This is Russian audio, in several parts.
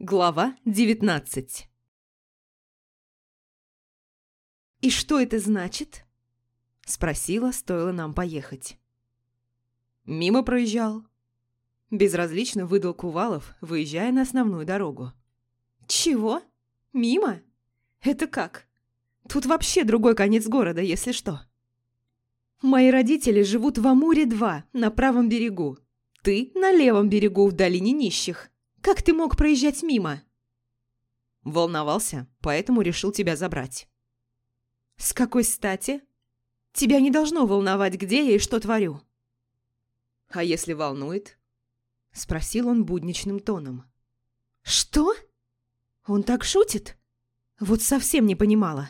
Глава 19 «И что это значит?» – спросила, стоило нам поехать. «Мимо проезжал». Безразлично выдал Кувалов, выезжая на основную дорогу. «Чего? Мимо? Это как? Тут вообще другой конец города, если что». «Мои родители живут в Амуре-2, на правом берегу. Ты на левом берегу, в долине нищих. Как ты мог проезжать мимо?» Волновался, поэтому решил тебя забрать. «С какой стати? Тебя не должно волновать, где я и что творю». «А если волнует?» Спросил он будничным тоном. «Что? Он так шутит? Вот совсем не понимала».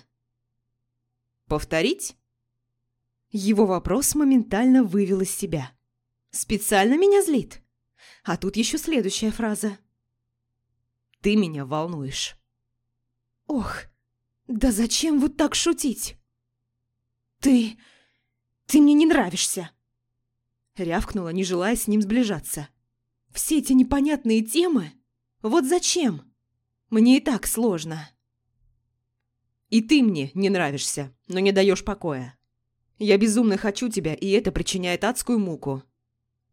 «Повторить?» Его вопрос моментально вывел из себя. «Специально меня злит?» А тут еще следующая фраза. «Ты меня волнуешь». «Ох, да зачем вот так шутить?» «Ты... ты мне не нравишься!» Рявкнула, не желая с ним сближаться. «Все эти непонятные темы? Вот зачем? Мне и так сложно». «И ты мне не нравишься, но не даешь покоя. Я безумно хочу тебя, и это причиняет адскую муку.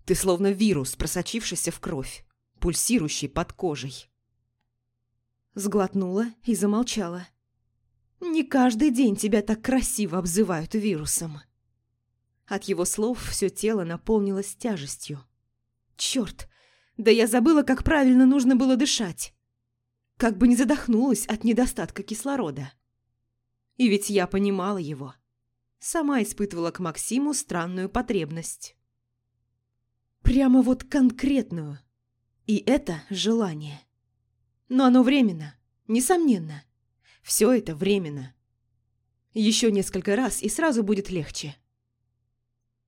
Ты словно вирус, просочившийся в кровь, пульсирующий под кожей. Сглотнула и замолчала. «Не каждый день тебя так красиво обзывают вирусом». От его слов все тело наполнилось тяжестью. «Черт! Да я забыла, как правильно нужно было дышать. Как бы не задохнулась от недостатка кислорода. И ведь я понимала его. Сама испытывала к Максиму странную потребность. Прямо вот конкретную. И это желание. Но оно временно, несомненно. Все это временно. Еще несколько раз, и сразу будет легче.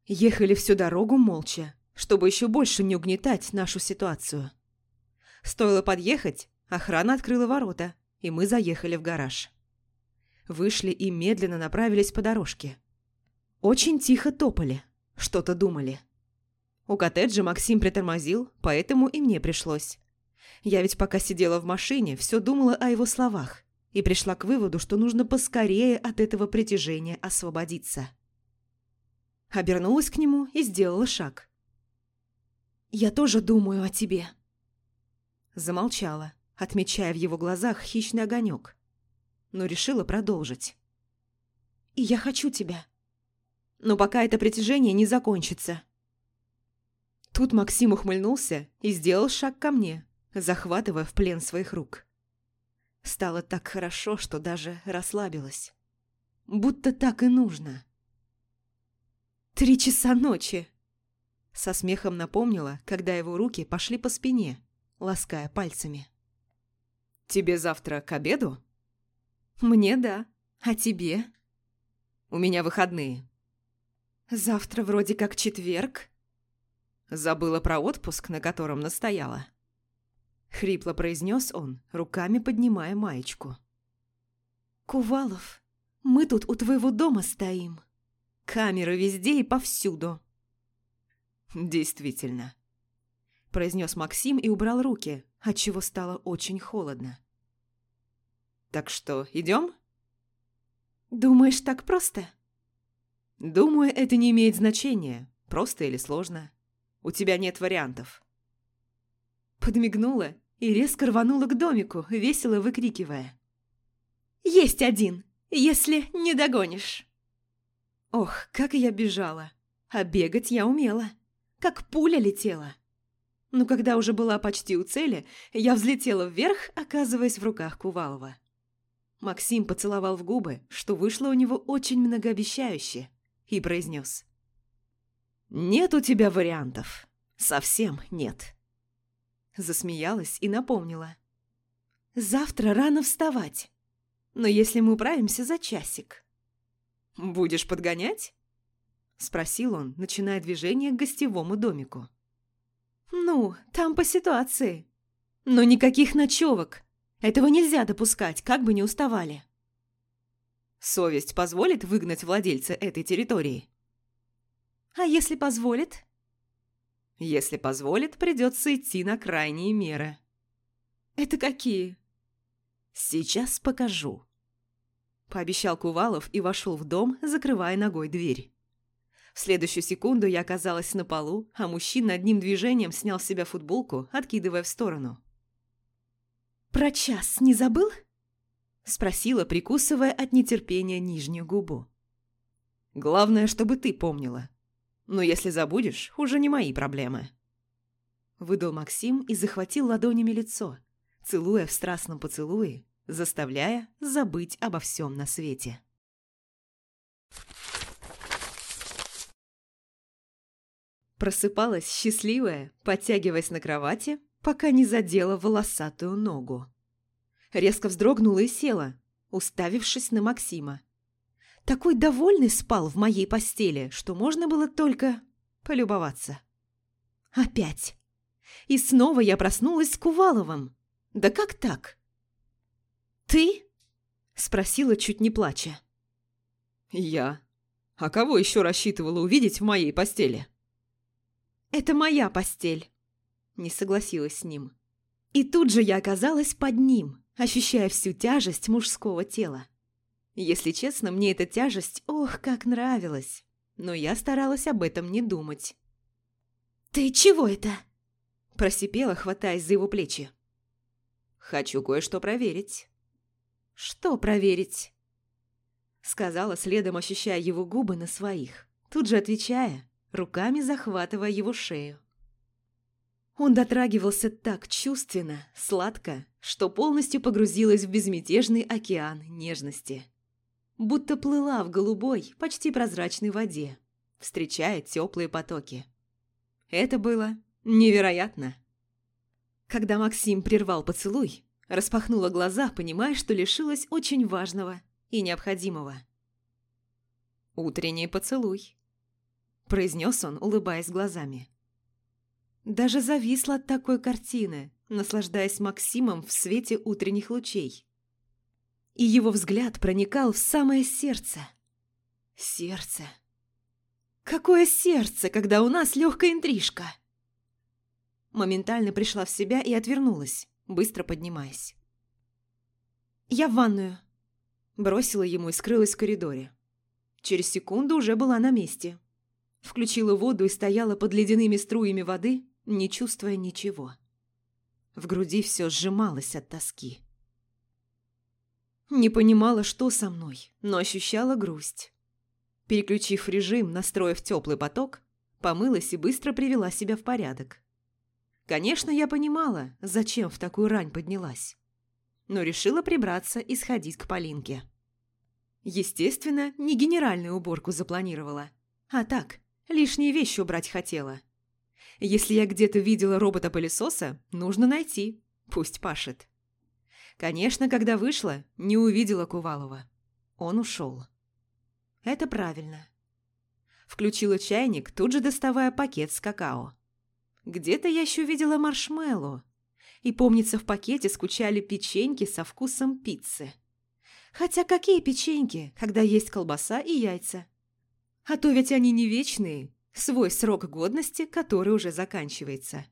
Ехали всю дорогу молча, чтобы еще больше не угнетать нашу ситуацию. Стоило подъехать, охрана открыла ворота, и мы заехали в гараж. Вышли и медленно направились по дорожке. Очень тихо топали, что-то думали. У коттеджа Максим притормозил, поэтому и мне пришлось. Я ведь пока сидела в машине, все думала о его словах и пришла к выводу, что нужно поскорее от этого притяжения освободиться. Обернулась к нему и сделала шаг. «Я тоже думаю о тебе». Замолчала, отмечая в его глазах хищный огонек, но решила продолжить. «И я хочу тебя. Но пока это притяжение не закончится, Тут Максим ухмыльнулся и сделал шаг ко мне, захватывая в плен своих рук. Стало так хорошо, что даже расслабилась. Будто так и нужно. «Три часа ночи!» Со смехом напомнила, когда его руки пошли по спине, лаская пальцами. «Тебе завтра к обеду?» «Мне да. А тебе?» «У меня выходные». «Завтра вроде как четверг?» Забыла про отпуск, на котором настояла. Хрипло произнес он, руками поднимая маечку. «Кувалов, мы тут у твоего дома стоим. Камеры везде и повсюду». «Действительно», – произнес Максим и убрал руки, отчего стало очень холодно. «Так что, идем?» «Думаешь, так просто?» «Думаю, это не имеет значения, просто или сложно. У тебя нет вариантов». Подмигнула и резко рванула к домику, весело выкрикивая. «Есть один, если не догонишь!» Ох, как я бежала! А бегать я умела, как пуля летела. Но когда уже была почти у цели, я взлетела вверх, оказываясь в руках Кувалова. Максим поцеловал в губы, что вышло у него очень многообещающе, и произнес. «Нет у тебя вариантов. Совсем нет». Засмеялась и напомнила. «Завтра рано вставать. Но если мы управимся за часик». «Будешь подгонять?» Спросил он, начиная движение к гостевому домику. «Ну, там по ситуации. Но никаких ночевок. Этого нельзя допускать, как бы не уставали». «Совесть позволит выгнать владельца этой территории?» А если позволит? Если позволит, придется идти на крайние меры. «Это какие?» «Сейчас покажу», – пообещал Кувалов и вошел в дом, закрывая ногой дверь. В следующую секунду я оказалась на полу, а мужчина одним движением снял с себя футболку, откидывая в сторону. «Про час не забыл?» – спросила, прикусывая от нетерпения нижнюю губу. «Главное, чтобы ты помнила. Но если забудешь, уже не мои проблемы». Выдал Максим и захватил ладонями лицо, целуя в страстном поцелуе, заставляя забыть обо всем на свете. Просыпалась счастливая, подтягиваясь на кровати, пока не задела волосатую ногу. Резко вздрогнула и села, уставившись на Максима. Такой довольный спал в моей постели, что можно было только полюбоваться. Опять. И снова я проснулась с Куваловым. Да как так? «Ты?» – спросила, чуть не плача. «Я. А кого еще рассчитывала увидеть в моей постели?» «Это моя постель», – не согласилась с ним. И тут же я оказалась под ним, ощущая всю тяжесть мужского тела. Если честно, мне эта тяжесть, ох, как нравилась, но я старалась об этом не думать. «Ты чего это?» – просипела, хватаясь за его плечи. «Хочу кое-что проверить». «Что проверить?» Сказала, следом ощущая его губы на своих, тут же отвечая, руками захватывая его шею. Он дотрагивался так чувственно, сладко, что полностью погрузилась в безмятежный океан нежности. Будто плыла в голубой, почти прозрачной воде, встречая теплые потоки. Это было невероятно. Когда Максим прервал поцелуй, распахнула глаза, понимая, что лишилась очень важного и необходимого. «Утренний поцелуй», произнес он, улыбаясь глазами. Даже зависла от такой картины, наслаждаясь Максимом в свете утренних лучей. И его взгляд проникал в самое сердце. Сердце. Какое сердце, когда у нас легкая интрижка? Моментально пришла в себя и отвернулась, быстро поднимаясь. «Я в ванную», – бросила ему и скрылась в коридоре. Через секунду уже была на месте, Включила воду и стояла под ледяными струями воды, не чувствуя ничего. В груди все сжималось от тоски. Не понимала, что со мной, но ощущала грусть. Переключив режим, настроив теплый поток, помылась и быстро привела себя в порядок. Конечно, я понимала, зачем в такую рань поднялась. Но решила прибраться и сходить к Полинке. Естественно, не генеральную уборку запланировала, а так, Лишние вещи убрать хотела. Если я где-то видела робота-пылесоса, нужно найти. Пусть пашет. Конечно, когда вышла, не увидела Кувалова. Он ушел. Это правильно. Включила чайник, тут же доставая пакет с какао. Где-то я еще видела маршмеллоу. И, помнится, в пакете скучали печеньки со вкусом пиццы. Хотя какие печеньки, когда есть колбаса и яйца? А то ведь они не вечные, свой срок годности, который уже заканчивается.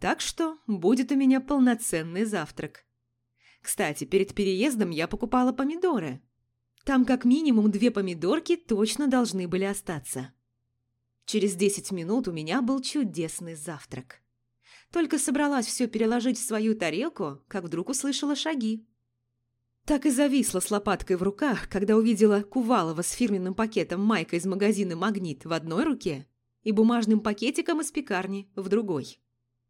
Так что будет у меня полноценный завтрак. Кстати, перед переездом я покупала помидоры. Там как минимум две помидорки точно должны были остаться. Через 10 минут у меня был чудесный завтрак. Только собралась все переложить в свою тарелку, как вдруг услышала шаги. Так и зависла с лопаткой в руках, когда увидела Кувалова с фирменным пакетом майка из магазина «Магнит» в одной руке и бумажным пакетиком из пекарни в другой.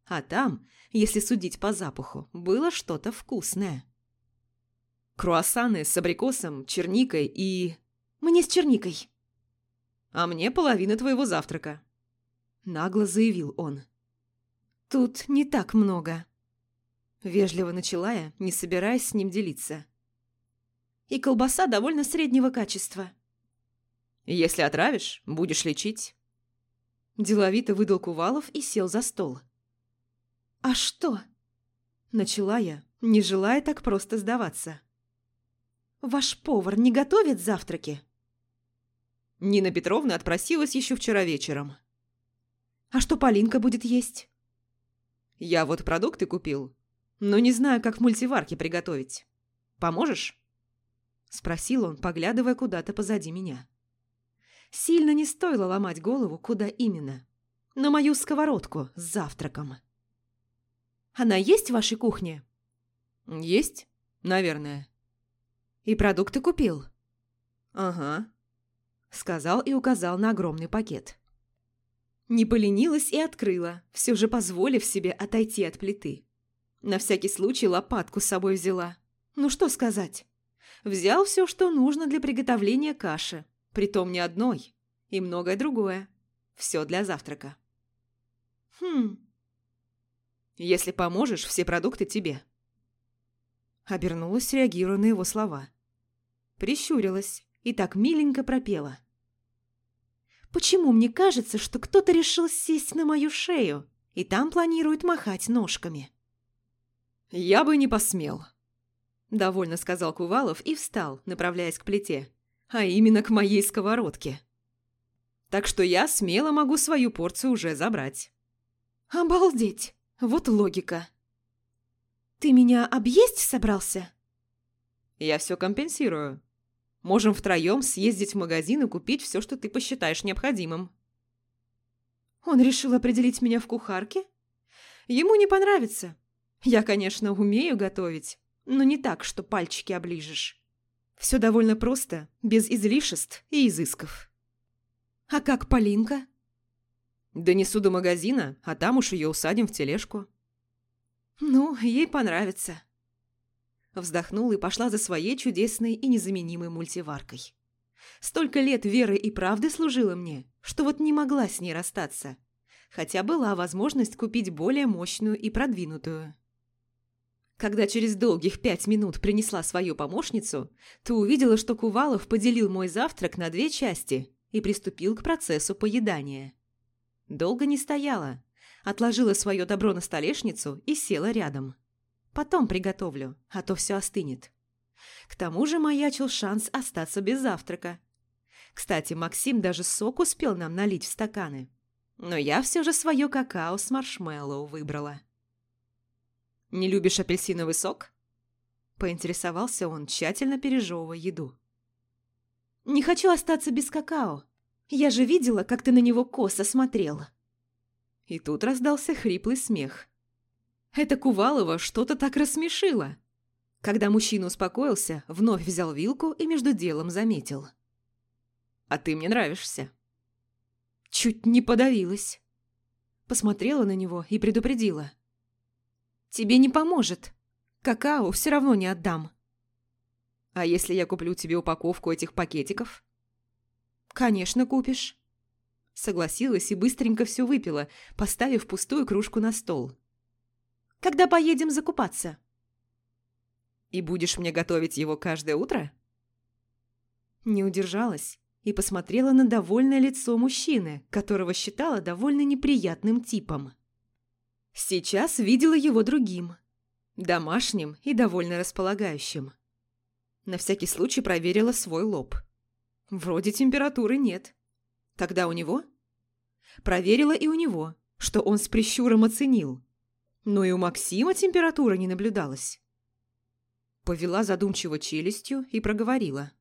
А там, если судить по запаху, было что-то вкусное. Круассаны с абрикосом, черникой и... Мне с черникой. А мне половина твоего завтрака. Нагло заявил он. Тут не так много. Вежливо начала я, не собираясь с ним делиться и колбаса довольно среднего качества. «Если отравишь, будешь лечить». Деловито выдал Кувалов и сел за стол. «А что?» Начала я, не желая так просто сдаваться. «Ваш повар не готовит завтраки?» Нина Петровна отпросилась еще вчера вечером. «А что Полинка будет есть?» «Я вот продукты купил. но не знаю, как в мультиварке приготовить. Поможешь?» Спросил он, поглядывая куда-то позади меня. Сильно не стоило ломать голову, куда именно. На мою сковородку с завтраком. «Она есть в вашей кухне?» «Есть, наверное». «И продукты купил?» «Ага», — сказал и указал на огромный пакет. Не поленилась и открыла, все же позволив себе отойти от плиты. На всякий случай лопатку с собой взяла. Ну что сказать? Взял все, что нужно для приготовления каши, притом не одной, и многое другое. Все для завтрака. Хм. Если поможешь, все продукты тебе. Обернулась, реагируя на его слова. Прищурилась и так миленько пропела. Почему мне кажется, что кто-то решил сесть на мою шею и там планирует махать ножками? «Я бы не посмел», – довольно сказал Кувалов и встал, направляясь к плите, а именно к моей сковородке. «Так что я смело могу свою порцию уже забрать». «Обалдеть! Вот логика!» «Ты меня объесть собрался?» «Я все компенсирую», Можем втроем съездить в магазин и купить все, что ты посчитаешь необходимым». Он решил определить меня в кухарке? Ему не понравится. Я, конечно, умею готовить, но не так, что пальчики оближешь. Все довольно просто, без излишеств и изысков. А как Полинка? Донесу до магазина, а там уж ее усадим в тележку. Ну, ей понравится. Вздохнула и пошла за своей чудесной и незаменимой мультиваркой. Столько лет веры и правды служила мне, что вот не могла с ней расстаться. Хотя была возможность купить более мощную и продвинутую. Когда через долгих пять минут принесла свою помощницу, то увидела, что Кувалов поделил мой завтрак на две части и приступил к процессу поедания. Долго не стояла, отложила свое добро на столешницу и села рядом. Потом приготовлю, а то все остынет. К тому же маячил шанс остаться без завтрака. Кстати, Максим даже сок успел нам налить в стаканы. Но я все же свое какао с маршмеллоу выбрала. «Не любишь апельсиновый сок?» Поинтересовался он, тщательно пережевывая еду. «Не хочу остаться без какао. Я же видела, как ты на него косо смотрела». И тут раздался хриплый смех. Это Кувалова что-то так рассмешило. Когда мужчина успокоился, вновь взял вилку и между делом заметил. «А ты мне нравишься». Чуть не подавилась. Посмотрела на него и предупредила. «Тебе не поможет. Какао все равно не отдам». «А если я куплю тебе упаковку этих пакетиков?» «Конечно, купишь». Согласилась и быстренько все выпила, поставив пустую кружку на стол. Когда поедем закупаться?» «И будешь мне готовить его каждое утро?» Не удержалась и посмотрела на довольное лицо мужчины, которого считала довольно неприятным типом. Сейчас видела его другим, домашним и довольно располагающим. На всякий случай проверила свой лоб. Вроде температуры нет. Тогда у него? Проверила и у него, что он с прищуром оценил но и у Максима температура не наблюдалась. Повела задумчиво челюстью и проговорила.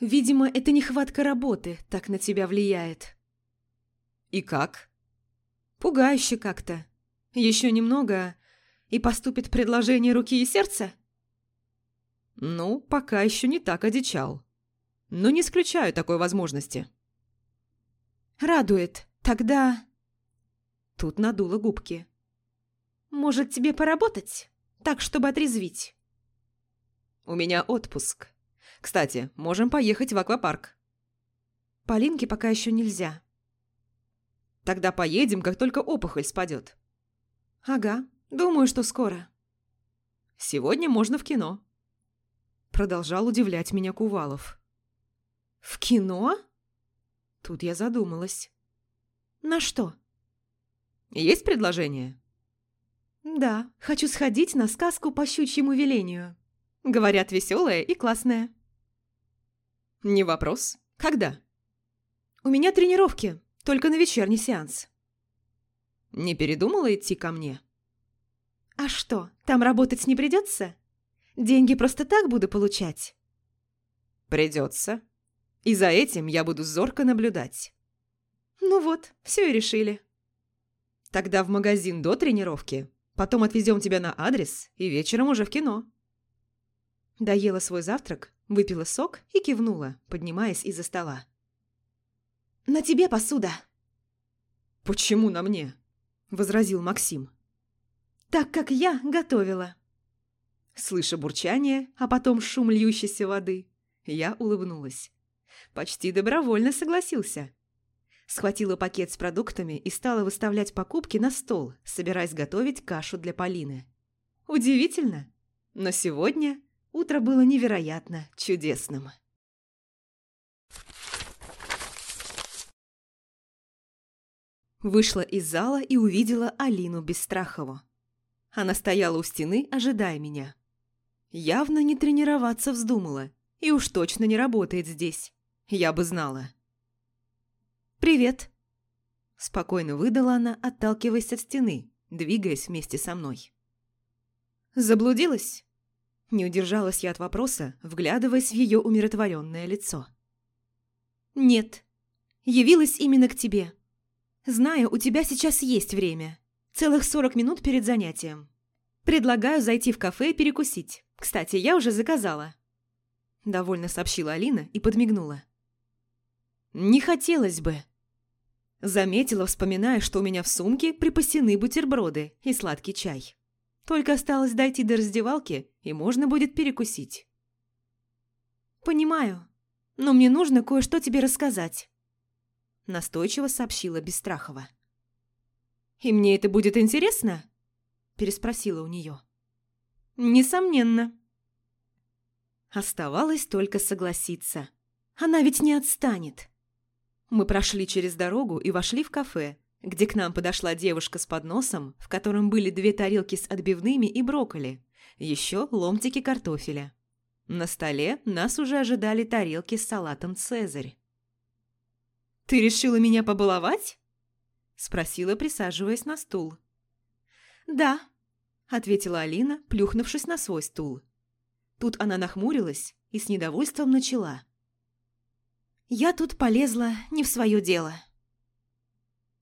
«Видимо, это нехватка работы так на тебя влияет». «И как?» «Пугающе как-то. Еще немного, и поступит предложение руки и сердца?» «Ну, пока еще не так одичал. Но не исключаю такой возможности». «Радует. Тогда...» Тут надула губки. Может, тебе поработать? Так, чтобы отрезвить?» «У меня отпуск. Кстати, можем поехать в аквапарк». «Полинке пока еще нельзя». «Тогда поедем, как только опухоль спадет». «Ага, думаю, что скоро». «Сегодня можно в кино». Продолжал удивлять меня Кувалов. «В кино?» Тут я задумалась. «На что?» «Есть предложение?» «Да, хочу сходить на сказку по щучьему велению. Говорят, веселая и классная». «Не вопрос. Когда?» «У меня тренировки, только на вечерний сеанс». «Не передумала идти ко мне?» «А что, там работать не придется? Деньги просто так буду получать?» «Придется. И за этим я буду зорко наблюдать». «Ну вот, все и решили». «Тогда в магазин до тренировки, потом отвезем тебя на адрес и вечером уже в кино». Доела свой завтрак, выпила сок и кивнула, поднимаясь из-за стола. «На тебе посуда!» «Почему на мне?» – возразил Максим. «Так как я готовила». Слыша бурчание, а потом шум льющейся воды, я улыбнулась. Почти добровольно согласился. Схватила пакет с продуктами и стала выставлять покупки на стол, собираясь готовить кашу для Полины. Удивительно, но сегодня утро было невероятно чудесным. Вышла из зала и увидела Алину Бесстрахову. Она стояла у стены, ожидая меня. Явно не тренироваться вздумала, и уж точно не работает здесь. Я бы знала. «Привет!» Спокойно выдала она, отталкиваясь от стены, двигаясь вместе со мной. «Заблудилась?» Не удержалась я от вопроса, вглядываясь в ее умиротворенное лицо. «Нет. Явилась именно к тебе. Знаю, у тебя сейчас есть время. Целых сорок минут перед занятием. Предлагаю зайти в кафе и перекусить. Кстати, я уже заказала». Довольно сообщила Алина и подмигнула. «Не хотелось бы». Заметила, вспоминая, что у меня в сумке припасены бутерброды и сладкий чай. Только осталось дойти до раздевалки, и можно будет перекусить. «Понимаю, но мне нужно кое-что тебе рассказать» настойчиво сообщила Бестрахова. «И мне это будет интересно?» переспросила у нее. «Несомненно». Оставалось только согласиться. Она ведь не отстанет. Мы прошли через дорогу и вошли в кафе, где к нам подошла девушка с подносом, в котором были две тарелки с отбивными и брокколи, еще ломтики картофеля. На столе нас уже ожидали тарелки с салатом «Цезарь». «Ты решила меня побаловать?» Спросила, присаживаясь на стул. «Да», – ответила Алина, плюхнувшись на свой стул. Тут она нахмурилась и с недовольством начала. «Я тут полезла не в свое дело».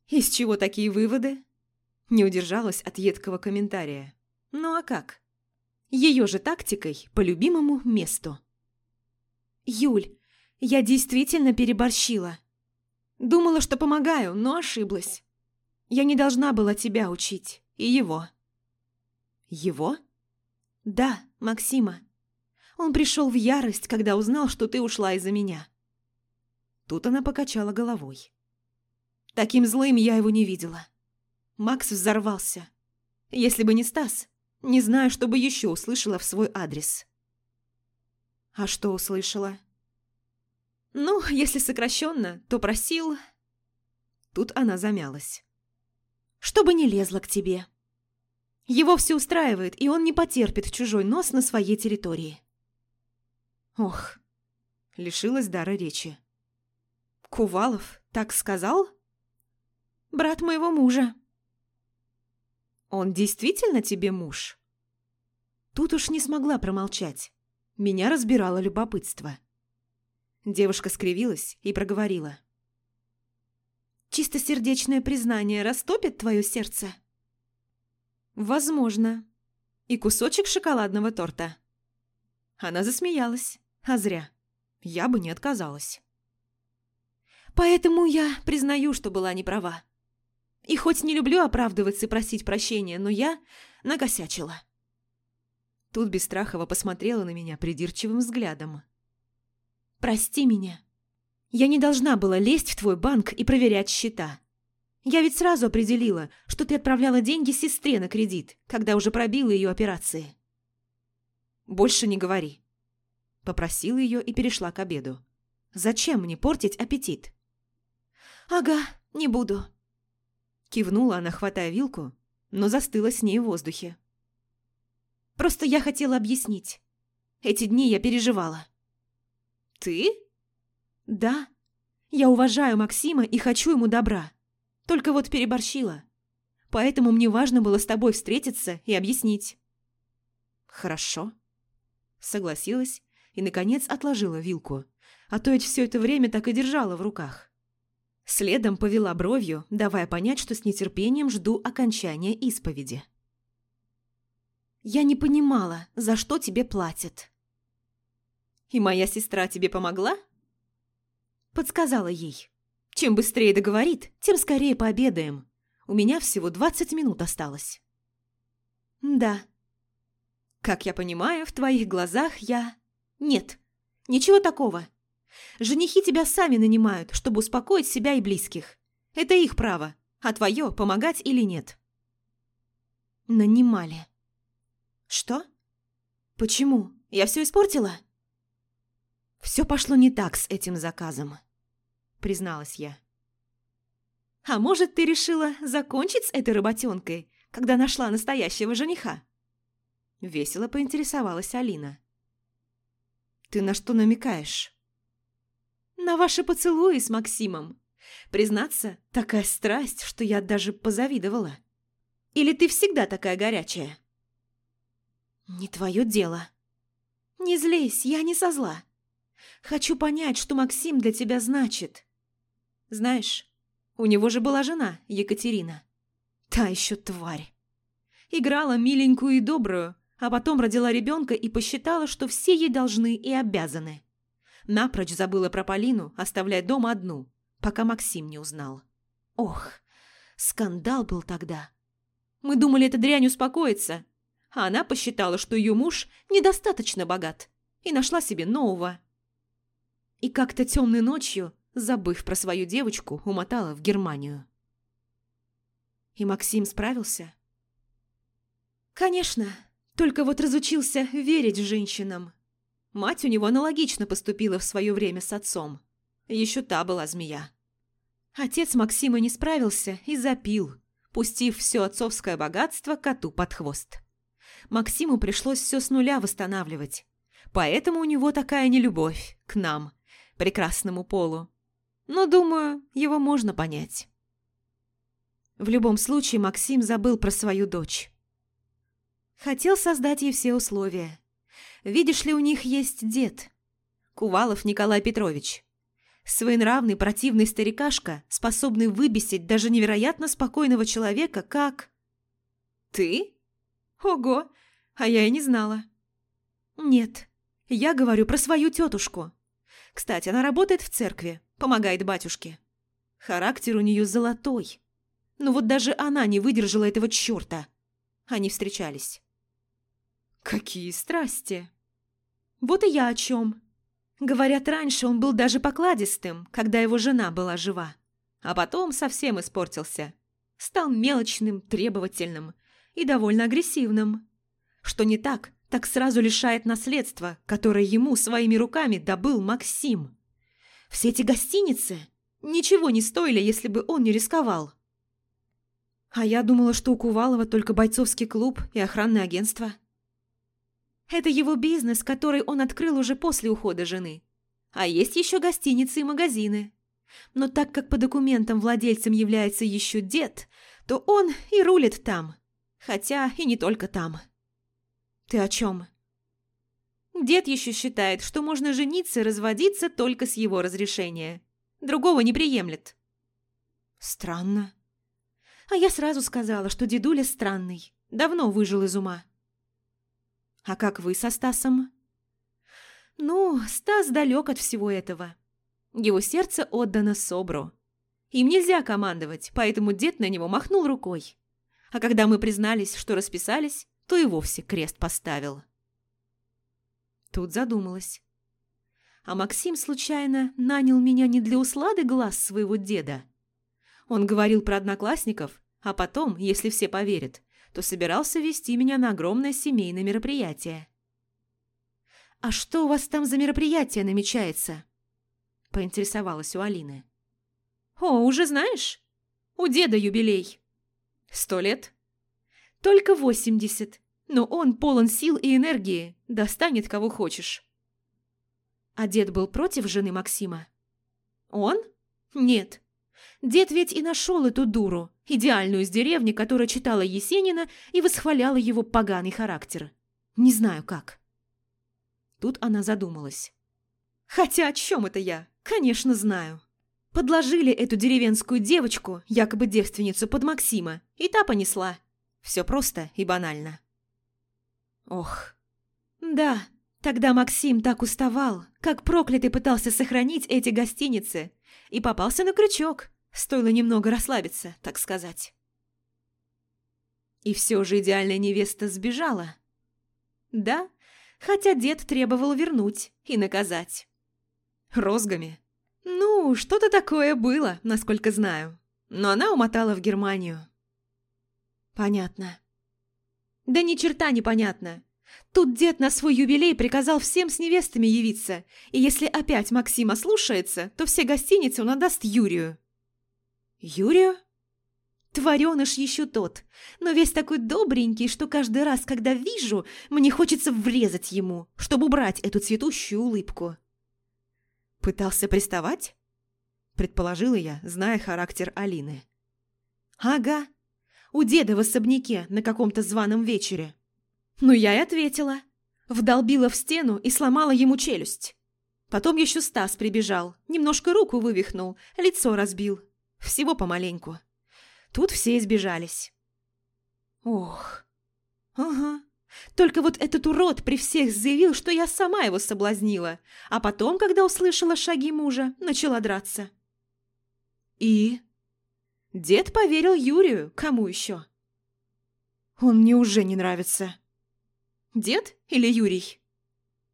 «Из чего такие выводы?» Не удержалась от едкого комментария. «Ну а как?» Ее же тактикой по любимому месту. «Юль, я действительно переборщила», Думала, что помогаю, но ошиблась. Я не должна была тебя учить. И его. Его? Да, Максима. Он пришел в ярость, когда узнал, что ты ушла из-за меня. Тут она покачала головой. Таким злым я его не видела. Макс взорвался. Если бы не Стас, не знаю, что бы еще услышала в свой адрес. А что услышала? Ну, если сокращенно, то просил... Тут она замялась. Чтобы не лезла к тебе. Его все устраивает, и он не потерпит чужой нос на своей территории. Ох, лишилась дара речи. Кувалов так сказал? Брат моего мужа. Он действительно тебе муж? Тут уж не смогла промолчать. Меня разбирало любопытство. Девушка скривилась и проговорила. «Чистосердечное признание растопит твое сердце?» «Возможно. И кусочек шоколадного торта». Она засмеялась, а зря. Я бы не отказалась. «Поэтому я признаю, что была неправа. И хоть не люблю оправдываться и просить прощения, но я накосячила». Тут Бестрахова посмотрела на меня придирчивым взглядом. Прости меня. Я не должна была лезть в твой банк и проверять счета. Я ведь сразу определила, что ты отправляла деньги сестре на кредит, когда уже пробила ее операции. Больше не говори. Попросила ее и перешла к обеду. Зачем мне портить аппетит? Ага, не буду. Кивнула она, хватая вилку, но застыла с ней в воздухе. Просто я хотела объяснить. Эти дни я переживала. «Ты?» «Да. Я уважаю Максима и хочу ему добра. Только вот переборщила. поэтому мне важно было с тобой встретиться и объяснить». «Хорошо», — согласилась и, наконец, отложила вилку, а то ведь все это время так и держала в руках. Следом повела бровью, давая понять, что с нетерпением жду окончания исповеди. «Я не понимала, за что тебе платят». «И моя сестра тебе помогла?» Подсказала ей. «Чем быстрее договорит, тем скорее пообедаем. У меня всего двадцать минут осталось». «Да». «Как я понимаю, в твоих глазах я...» «Нет, ничего такого. Женихи тебя сами нанимают, чтобы успокоить себя и близких. Это их право, а твое – помогать или нет». «Нанимали». «Что? Почему? Я все испортила?» «Все пошло не так с этим заказом», – призналась я. «А может, ты решила закончить с этой работенкой, когда нашла настоящего жениха?» Весело поинтересовалась Алина. «Ты на что намекаешь?» «На ваши поцелуи с Максимом. Признаться, такая страсть, что я даже позавидовала. Или ты всегда такая горячая?» «Не твое дело». «Не злись, я не со зла. Хочу понять, что Максим для тебя значит. Знаешь, у него же была жена, Екатерина. Та еще тварь. Играла миленькую и добрую, а потом родила ребенка и посчитала, что все ей должны и обязаны. Напрочь забыла про Полину, оставляя дома одну, пока Максим не узнал. Ох, скандал был тогда. Мы думали, эта дрянь успокоится, а она посчитала, что ее муж недостаточно богат, и нашла себе нового. И как-то темной ночью, забыв про свою девочку, умотала в Германию. И Максим справился? Конечно, только вот разучился верить женщинам. Мать у него аналогично поступила в свое время с отцом. Еще та была змея. Отец Максима не справился и запил, пустив все отцовское богатство коту под хвост. Максиму пришлось все с нуля восстанавливать. Поэтому у него такая нелюбовь к нам, прекрасному полу. Но, думаю, его можно понять. В любом случае, Максим забыл про свою дочь. Хотел создать ей все условия. Видишь ли, у них есть дед. Кувалов Николай Петрович. Своенравный противный старикашка, способный выбесить даже невероятно спокойного человека, как... Ты? Ого, а я и не знала. Нет, я говорю про свою тетушку. Кстати, она работает в церкви, помогает батюшке. Характер у нее золотой. Но вот даже она не выдержала этого черта. Они встречались. Какие страсти! Вот и я о чем. Говорят, раньше он был даже покладистым, когда его жена была жива. А потом совсем испортился. Стал мелочным, требовательным и довольно агрессивным. Что не так, так сразу лишает наследства, которое ему своими руками добыл Максим. Все эти гостиницы ничего не стоили, если бы он не рисковал. А я думала, что у Кувалова только бойцовский клуб и охранное агентство. Это его бизнес, который он открыл уже после ухода жены. А есть еще гостиницы и магазины. Но так как по документам владельцем является еще дед, то он и рулит там. Хотя и не только там. «Ты о чем?» Дед еще считает, что можно жениться и разводиться только с его разрешения. Другого не приемлет. Странно. А я сразу сказала, что дедуля странный. Давно выжил из ума. А как вы со Стасом? Ну, Стас далек от всего этого. Его сердце отдано Собру. Им нельзя командовать, поэтому дед на него махнул рукой. А когда мы признались, что расписались, то и вовсе крест поставил. Тут задумалась. А Максим, случайно, нанял меня не для услады глаз своего деда. Он говорил про одноклассников, а потом, если все поверят, то собирался вести меня на огромное семейное мероприятие. «А что у вас там за мероприятие намечается?» – поинтересовалась у Алины. «О, уже знаешь? У деда юбилей. Сто лет?» Только восемьдесят, но он полон сил и энергии, достанет кого хочешь. А дед был против жены Максима? Он? Нет. Дед ведь и нашел эту дуру, идеальную из деревни, которая читала Есенина и восхваляла его поганый характер. Не знаю как. Тут она задумалась. Хотя о чем это я? Конечно, знаю. Подложили эту деревенскую девочку, якобы девственницу, под Максима, и та понесла. Все просто и банально. Ох. Да, тогда Максим так уставал, как проклятый пытался сохранить эти гостиницы, и попался на крючок. Стоило немного расслабиться, так сказать. И все же идеальная невеста сбежала. Да, хотя дед требовал вернуть и наказать. Розгами. Ну, что-то такое было, насколько знаю. Но она умотала в Германию. Понятно. Да ни черта не понятно. Тут дед на свой юбилей приказал всем с невестами явиться, и если опять Максима слушается, то все гостиницы он отдаст Юрию. Юрию? Твареныш еще тот, но весь такой добренький, что каждый раз, когда вижу, мне хочется врезать ему, чтобы убрать эту цветущую улыбку. Пытался приставать? Предположила я, зная характер Алины. Ага, у деда в особняке на каком-то званом вечере. Ну, я и ответила. Вдолбила в стену и сломала ему челюсть. Потом еще Стас прибежал, немножко руку вывихнул, лицо разбил. Всего помаленьку. Тут все избежались. Ох. Ага. Только вот этот урод при всех заявил, что я сама его соблазнила, а потом, когда услышала шаги мужа, начала драться. И? Дед поверил Юрию, кому еще? Он мне уже не нравится. Дед или Юрий?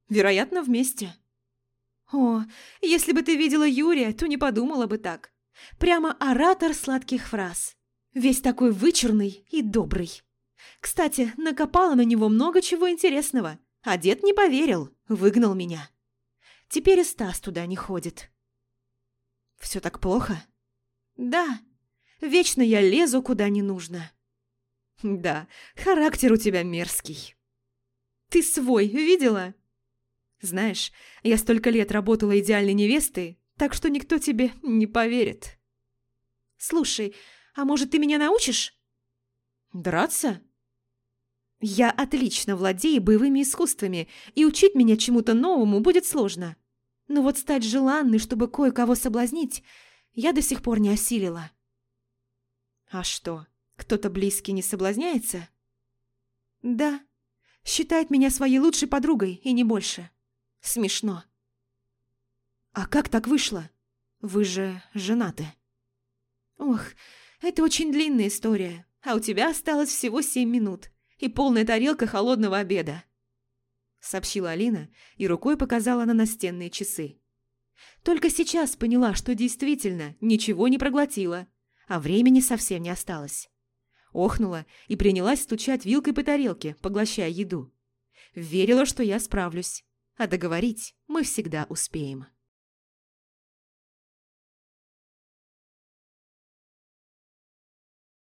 Вероятно, вместе. О, если бы ты видела Юрия, то не подумала бы так. Прямо оратор сладких фраз. Весь такой вычурный и добрый. Кстати, накопала на него много чего интересного, а дед не поверил, выгнал меня. Теперь и Стас туда не ходит. Все так плохо? Да, вечно я лезу куда не нужно. Да, характер у тебя мерзкий. Ты свой видела? Знаешь, я столько лет работала идеальной невестой, так что никто тебе не поверит. Слушай, а может, ты меня научишь? Драться? Я отлично владею боевыми искусствами, и учить меня чему-то новому будет сложно. Но вот стать желанной, чтобы кое-кого соблазнить, я до сих пор не осилила. А что, кто-то близкий не соблазняется? Да, считает меня своей лучшей подругой, и не больше. Смешно. «А как так вышло? Вы же женаты». «Ох, это очень длинная история, а у тебя осталось всего семь минут и полная тарелка холодного обеда», сообщила Алина и рукой показала на настенные часы. Только сейчас поняла, что действительно ничего не проглотила, а времени совсем не осталось. Охнула и принялась стучать вилкой по тарелке, поглощая еду. Верила, что я справлюсь, а договорить мы всегда успеем.